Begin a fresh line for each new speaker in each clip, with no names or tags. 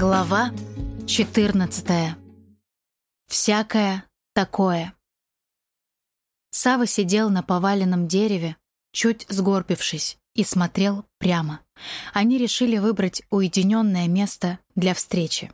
Глава 14. Всякое такое. Сава сидел на поваленном дереве, чуть сгорбившись, и смотрел прямо. Они решили выбрать уединенное место для встречи.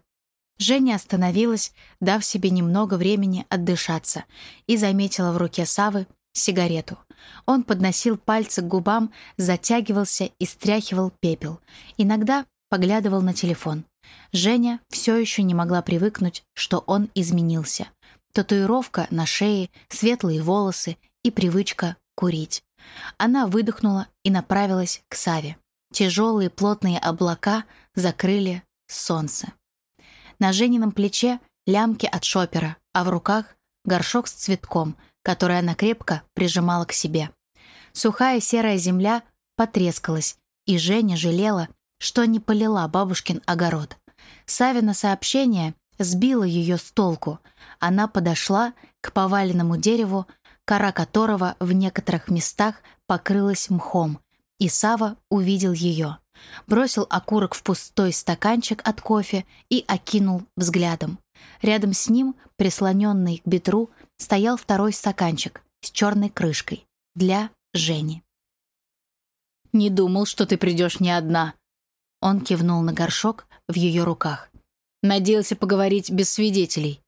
Женя остановилась, дав себе немного времени отдышаться, и заметила в руке Савы сигарету. Он подносил пальцы к губам, затягивался и стряхивал пепел. Иногда поглядывал на телефон. Женя все еще не могла привыкнуть, что он изменился. Татуировка на шее, светлые волосы и привычка курить. Она выдохнула и направилась к Саве. Тяжелые плотные облака закрыли солнце. На Женином плече лямки от шопера, а в руках горшок с цветком, который она крепко прижимала к себе. Сухая серая земля потрескалась, и Женя жалела, что не полила бабушкин огород. Савина сообщение сбило ее с толку. Она подошла к поваленному дереву, кора которого в некоторых местах покрылась мхом, и Сава увидел ее. Бросил окурок в пустой стаканчик от кофе и окинул взглядом. Рядом с ним, прислоненный к бедру, стоял второй стаканчик с черной крышкой для Жени.
«Не думал, что ты придешь не одна», он кивнул на горшок в ее руках. «Надеялся поговорить без свидетелей».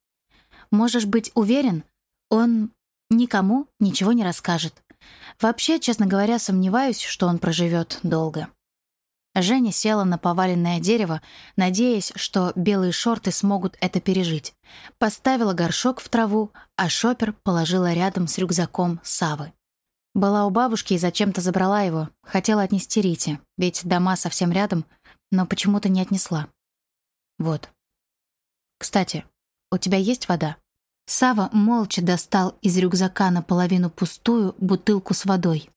«Можешь быть уверен, он никому ничего не расскажет. Вообще, честно говоря, сомневаюсь, что он проживет долго». Женя села на поваленное дерево, надеясь, что белые шорты смогут это пережить. Поставила горшок в траву, а шопер положила рядом с рюкзаком Савы. Была у бабушки и зачем-то забрала его. Хотела отнести Рите, ведь дома совсем рядом, но почему-то не отнесла. Вот. Кстати, у тебя есть вода? Сава молча достал из рюкзака наполовину пустую бутылку с водой.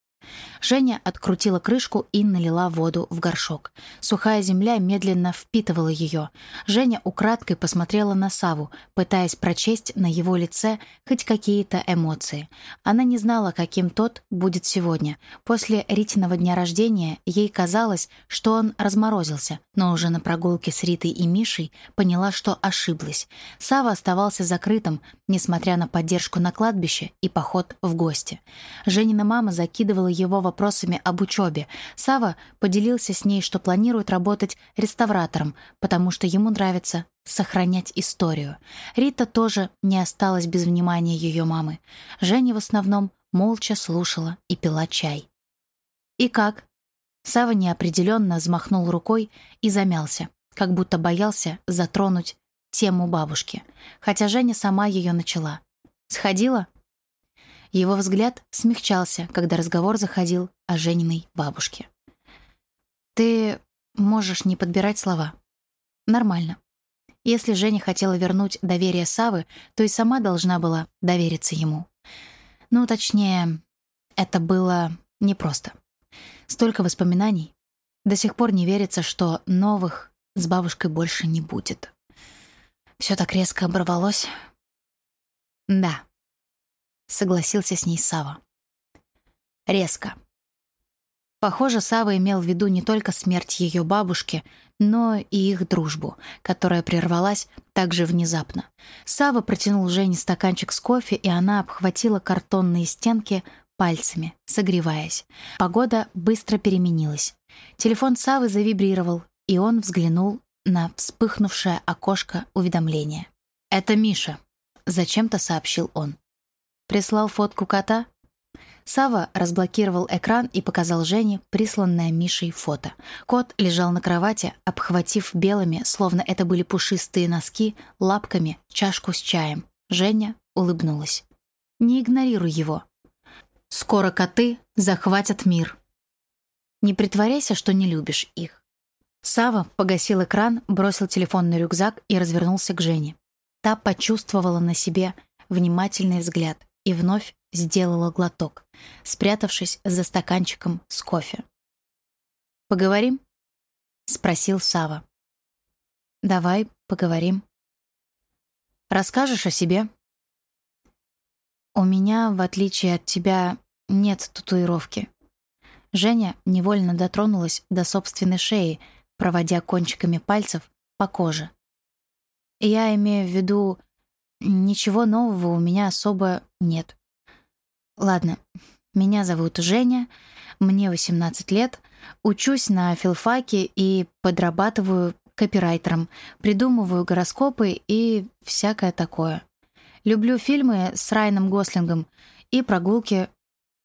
Женя открутила крышку и налила воду в горшок. Сухая земля медленно впитывала ее. Женя украдкой посмотрела на Саву, пытаясь прочесть на его лице хоть какие-то эмоции. Она не знала, каким тот будет сегодня. После Ритиного дня рождения ей казалось, что он разморозился, но уже на прогулке с Ритой и Мишей поняла, что ошиблась. Сава оставался закрытым, несмотря на поддержку на кладбище и поход в гости. Женина мама закидывала его вопросами об учебе. Сава поделился с ней, что планирует работать реставратором, потому что ему нравится сохранять историю. Рита тоже не осталась без внимания ее мамы. Женя в основном молча слушала и пила чай. «И как?» Сава неопределенно взмахнул рукой и замялся, как будто боялся затронуть тему бабушки, хотя Женя сама ее начала. «Сходила?» Его взгляд смягчался, когда разговор заходил о Жениной бабушке. «Ты можешь не подбирать слова. Нормально. Если Женя хотела вернуть доверие Савы, то и сама должна была довериться ему. Ну, точнее, это было непросто. Столько воспоминаний. До сих пор не верится, что новых с бабушкой больше не будет. Все так резко оборвалось. Да, согласился с ней Сава. Резко. Похоже, Сава имел в виду не только смерть ее бабушки, но и их дружбу, которая прервалась так же внезапно. Сава протянул Жене стаканчик с кофе, и она обхватила картонные стенки пальцами, согреваясь. Погода быстро переменилась. Телефон Савы завибрировал, и он взглянул на вспыхнувшее окошко уведомления. «Это Миша», — зачем-то сообщил он. Прислал фотку кота? Сава разблокировал экран и показал Жене присланное Мишей фото. Кот лежал на кровати, обхватив белыми, словно это были пушистые носки, лапками чашку с чаем. Женя улыбнулась. «Не игнорируй его. Скоро коты захватят мир. Не притворяйся, что не любишь их». Сава погасил экран, бросил телефон на рюкзак и развернулся к Жене. Та почувствовала на себе внимательный взгляд и вновь сделала глоток, спрятавшись за стаканчиком с кофе. «Поговорим?» — спросил Сава. «Давай поговорим. Расскажешь о себе?» «У меня, в отличие от тебя, нет татуировки». Женя невольно дотронулась до собственной шеи, проводя кончиками пальцев по коже. Я имею в виду, ничего нового у меня особо нет. Ладно, меня зовут Женя, мне 18 лет, учусь на филфаке и подрабатываю копирайтером, придумываю гороскопы и всякое такое. Люблю фильмы с Райаном Гослингом и прогулки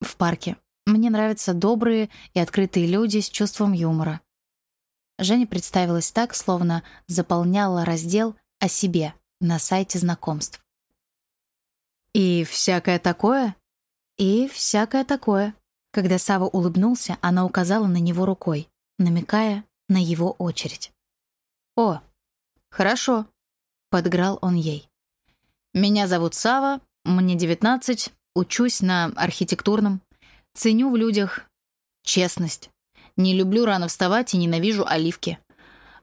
в парке. Мне нравятся добрые и открытые люди с чувством юмора. Женя представилась так, словно заполняла раздел о себе на сайте знакомств. «И всякое такое?» «И всякое такое». Когда Сава улыбнулся, она указала на него рукой, намекая на его очередь. «О, хорошо», — подграл он ей. «Меня зовут Сава, мне 19, учусь на архитектурном. Ценю в людях честность. Не люблю рано вставать и ненавижу оливки.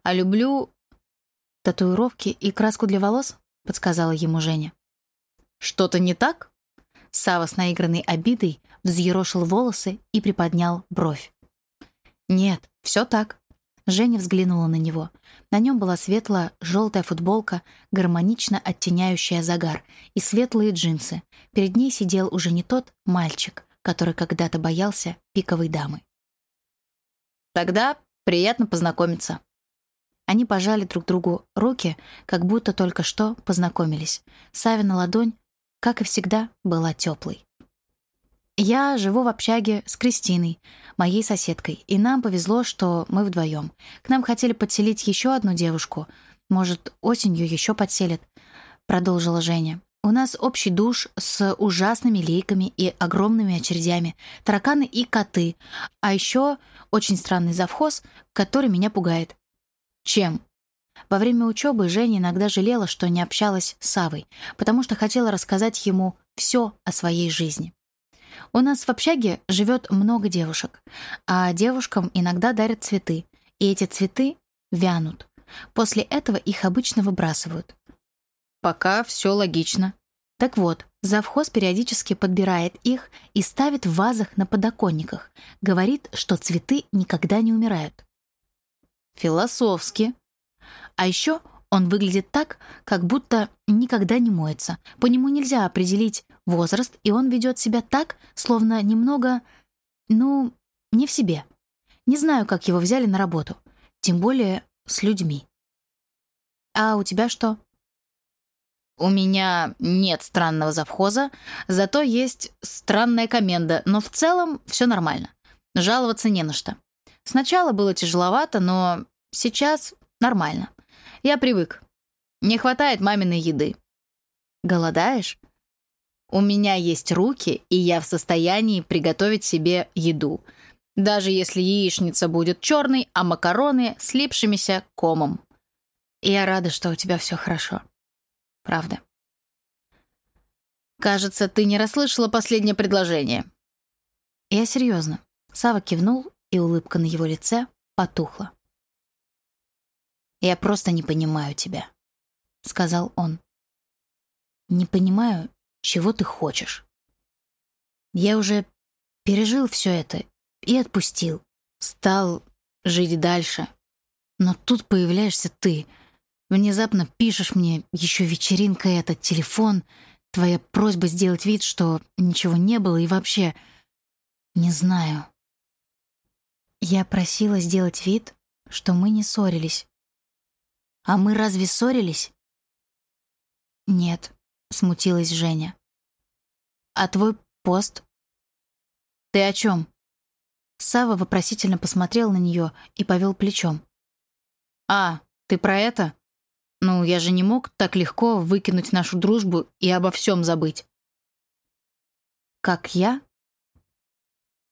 А люблю татуировки и краску для волос, подсказала ему Женя. Что-то не так? Сава с наигранной обидой взъерошил волосы и приподнял бровь. Нет, все так. Женя взглянула на него. На нем была светло-желтая футболка, гармонично оттеняющая загар, и светлые джинсы. Перед ней сидел уже не тот мальчик, который когда-то боялся пиковой дамы. Тогда приятно познакомиться. Они пожали друг другу руки, как будто только что познакомились. Савина ладонь, как и всегда, была теплой. Я живу в общаге с Кристиной, моей соседкой, и нам повезло, что мы вдвоем. К нам хотели подселить еще одну девушку. Может, осенью еще подселят, продолжила Женя. У нас общий душ с ужасными лейками и огромными очередями, тараканы и коты, а еще очень странный завхоз, который меня пугает. Чем? Во время учебы Женя иногда жалела, что не общалась с Савой, потому что хотела рассказать ему все о своей жизни. У нас в общаге живет много девушек, а девушкам иногда дарят цветы, и эти цветы вянут. После этого их обычно выбрасывают. Пока все логично. Так вот, завхоз периодически подбирает их и ставит в вазах на подоконниках. Говорит, что цветы никогда не умирают. Философски. А еще он выглядит так, как будто никогда не моется. По нему нельзя определить возраст, и он ведет себя так, словно немного, ну, не в себе. Не знаю, как его взяли на работу. Тем более с людьми. А у тебя что? У меня нет странного завхоза, зато есть странная коменда, но в целом все нормально. Жаловаться не на что. Сначала было тяжеловато, но сейчас нормально. Я привык. Не хватает маминой еды. Голодаешь? У меня есть руки, и я в состоянии приготовить себе еду. Даже если яичница будет черной, а макароны слипшимися комом. Я рада, что у тебя все хорошо. Правда. Кажется, ты не расслышала последнее предложение. Я серьезно. Сава кивнул, и улыбка на его лице потухла. «Я просто не понимаю тебя», — сказал он. «Не понимаю, чего ты хочешь. Я уже пережил все это и отпустил. Стал жить дальше. Но тут появляешься ты — Внезапно пишешь мне, еще вечеринка этот телефон, твоя просьба сделать вид, что ничего не было и вообще... Не знаю. Я просила сделать вид, что мы не ссорились. А мы разве ссорились? Нет, смутилась Женя. А твой пост? Ты о чем? Сава вопросительно посмотрел на нее и повел плечом. А, ты про это? Ну, я же не мог так легко выкинуть нашу дружбу и обо всем забыть. Как я?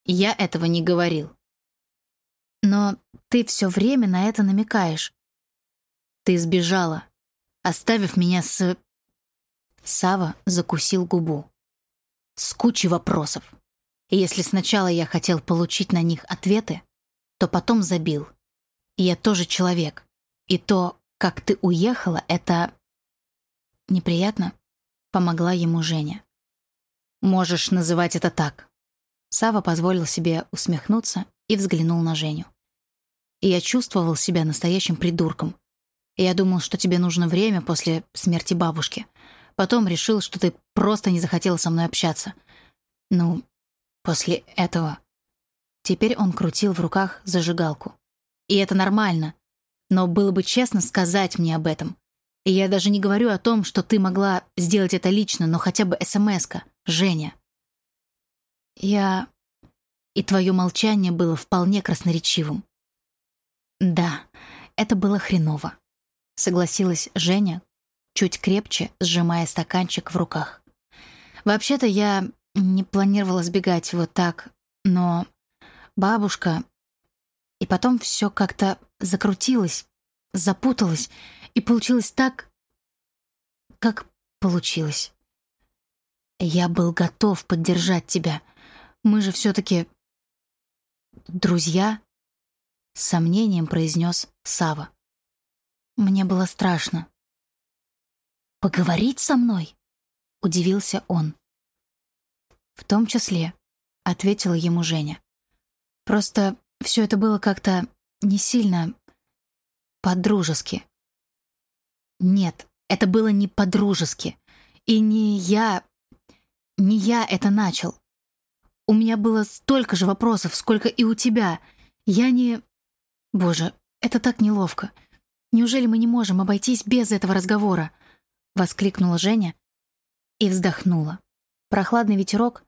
Я этого не говорил. Но ты все время на это намекаешь. Ты сбежала, оставив меня с... Сава закусил губу. С кучей вопросов. И если сначала я хотел получить на них ответы, то потом забил. И я тоже человек. И то, как ты уехала, это... Неприятно? Помогла ему Женя. Можешь называть это так. Сава позволил себе усмехнуться и взглянул на Женю. И я чувствовал себя настоящим придурком. Я думал, что тебе нужно время после смерти бабушки. Потом решил, что ты просто не захотела со мной общаться. Ну, после этого... Теперь он крутил в руках зажигалку. И это нормально. Но было бы честно сказать мне об этом. И я даже не говорю о том, что ты могла сделать это лично, но хотя бы СМС-ка, Женя. Я... И твое молчание было вполне красноречивым. Да, это было хреново. Согласилась Женя, чуть крепче сжимая стаканчик в руках. Вообще-то я не планировала сбегать вот так, но бабушка... И потом все как-то закрутилось, запуталось, и получилось так, как получилось. Я был готов поддержать тебя. Мы же все-таки друзья, с сомнением произнес Сава. Мне было страшно. «Поговорить со мной?» — удивился он. «В том числе», — ответила ему Женя. «Просто все это было как-то не сильно по-дружески». «Нет, это было не по-дружески. И не я... Не я это начал. У меня было столько же вопросов, сколько и у тебя. Я не... Боже, это так неловко. Неужели мы не можем обойтись без этого разговора?» — воскликнула Женя и вздохнула. Прохладный ветерок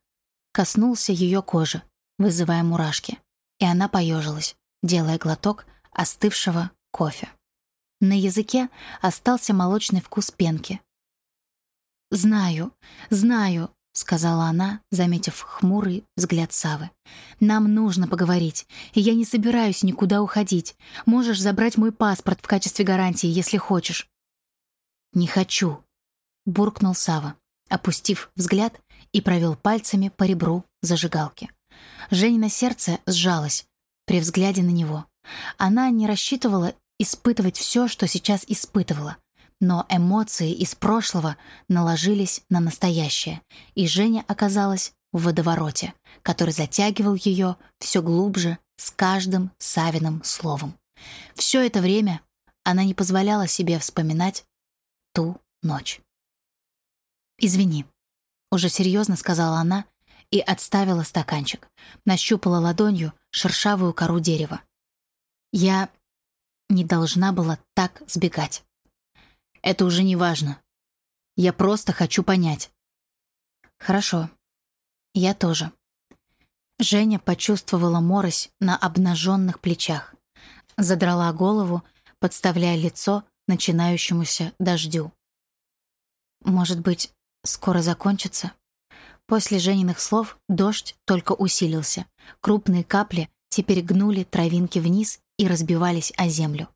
коснулся ее кожи, вызывая мурашки, и она поежилась, делая глоток остывшего кофе. На языке остался молочный вкус пенки. «Знаю, знаю», — сказала она, заметив хмурый взгляд Савы. «Нам нужно поговорить, и я не собираюсь никуда уходить. Можешь забрать мой паспорт в качестве гарантии, если хочешь». «Не хочу», — буркнул Сава, опустив взгляд и провел пальцами по ребру зажигалки. Женина сердце сжалось при взгляде на него. Она не рассчитывала испытывать все, что сейчас испытывала, но эмоции из прошлого наложились на настоящее, и Женя оказалась в водовороте, который затягивал ее все глубже с каждым Савиным словом. Все это время она не позволяла себе вспоминать ту ночь. «Извини», — уже серьезно сказала она и отставила стаканчик, нащупала ладонью шершавую кору дерева. «Я не должна была так сбегать». Это уже не важно. Я просто хочу понять. Хорошо. Я тоже. Женя почувствовала морось на обнаженных плечах. Задрала голову, подставляя лицо начинающемуся дождю. Может быть, скоро закончится? После Жениных слов дождь только усилился. Крупные капли теперь гнули травинки вниз и разбивались о землю.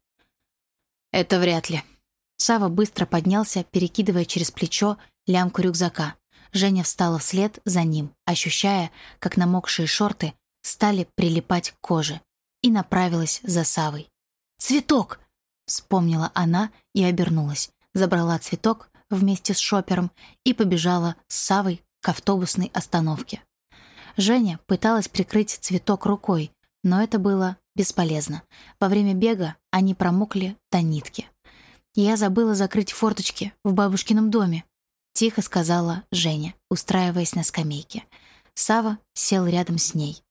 «Это вряд ли», Сава быстро поднялся, перекидывая через плечо лямку рюкзака. Женя встала вслед за ним, ощущая, как намокшие шорты стали прилипать к коже, и направилась за Савой. «Цветок!» — вспомнила она и обернулась, забрала цветок вместе с шопером и побежала с Савой к автобусной остановке. Женя пыталась прикрыть цветок рукой, но это было бесполезно. Во время бега они промокли до нитки. «Я забыла закрыть форточки в бабушкином доме», — тихо сказала Женя, устраиваясь на скамейке. Сава сел рядом с ней.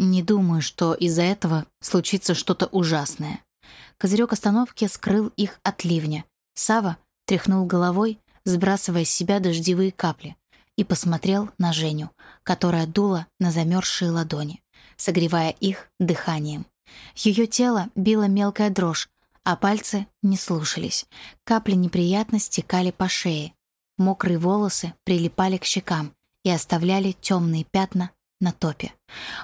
«Не думаю, что из-за этого случится что-то ужасное». Козырек остановки скрыл их от ливня. Сава тряхнул головой, сбрасывая с себя дождевые капли, и посмотрел на Женю, которая дула на замерзшие ладони, согревая их дыханием. Ее тело било мелкая дрожь, а пальцы не слушались. Капли неприятно стекали по шее. Мокрые волосы прилипали к щекам и оставляли темные пятна на топе.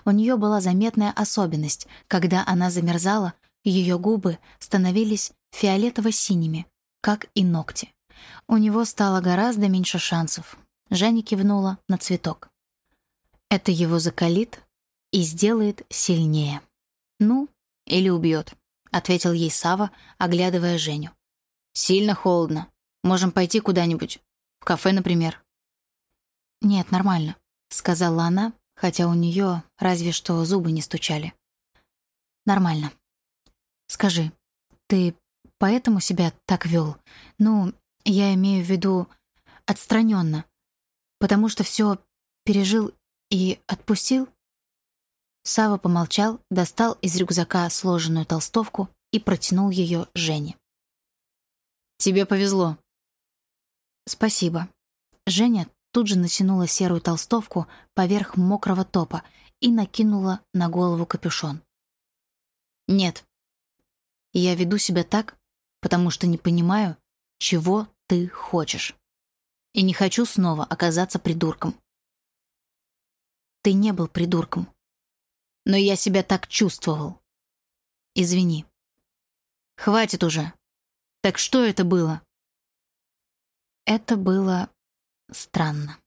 У нее была заметная особенность. Когда она замерзала, ее губы становились фиолетово-синими, как и ногти. У него стало гораздо меньше шансов. Женя кивнула на цветок. Это его закалит и сделает сильнее. Ну, или убьет ответил ей Сава, оглядывая Женю. Сильно холодно. Можем пойти куда-нибудь. В кафе, например. Нет, нормально, сказала она, хотя у нее разве что зубы не стучали. Нормально. Скажи, ты поэтому себя так вел. Ну, я имею в виду отстраненно, потому что все пережил и отпустил. Сава помолчал, достал из рюкзака сложенную толстовку и протянул ее Жене.
«Тебе повезло».
«Спасибо». Женя тут же натянула серую толстовку поверх мокрого топа и накинула на голову капюшон. «Нет, я веду себя так, потому что не понимаю, чего ты хочешь. И не хочу снова оказаться придурком. Ты не был придурком. Но я себя так чувствовал. Извини. Хватит уже. Так что это было? Это было странно.